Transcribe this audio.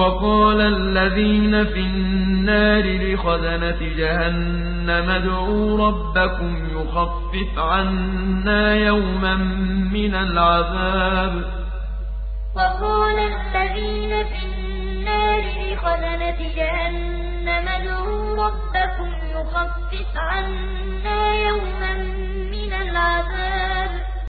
وقال الذين في النار لخزنة جهنم ادعوا ربكم يخفف عنا يوما من العذاب. وقال الذين في النار لخزنة جهنم ادعوا ربكم يخفف عنا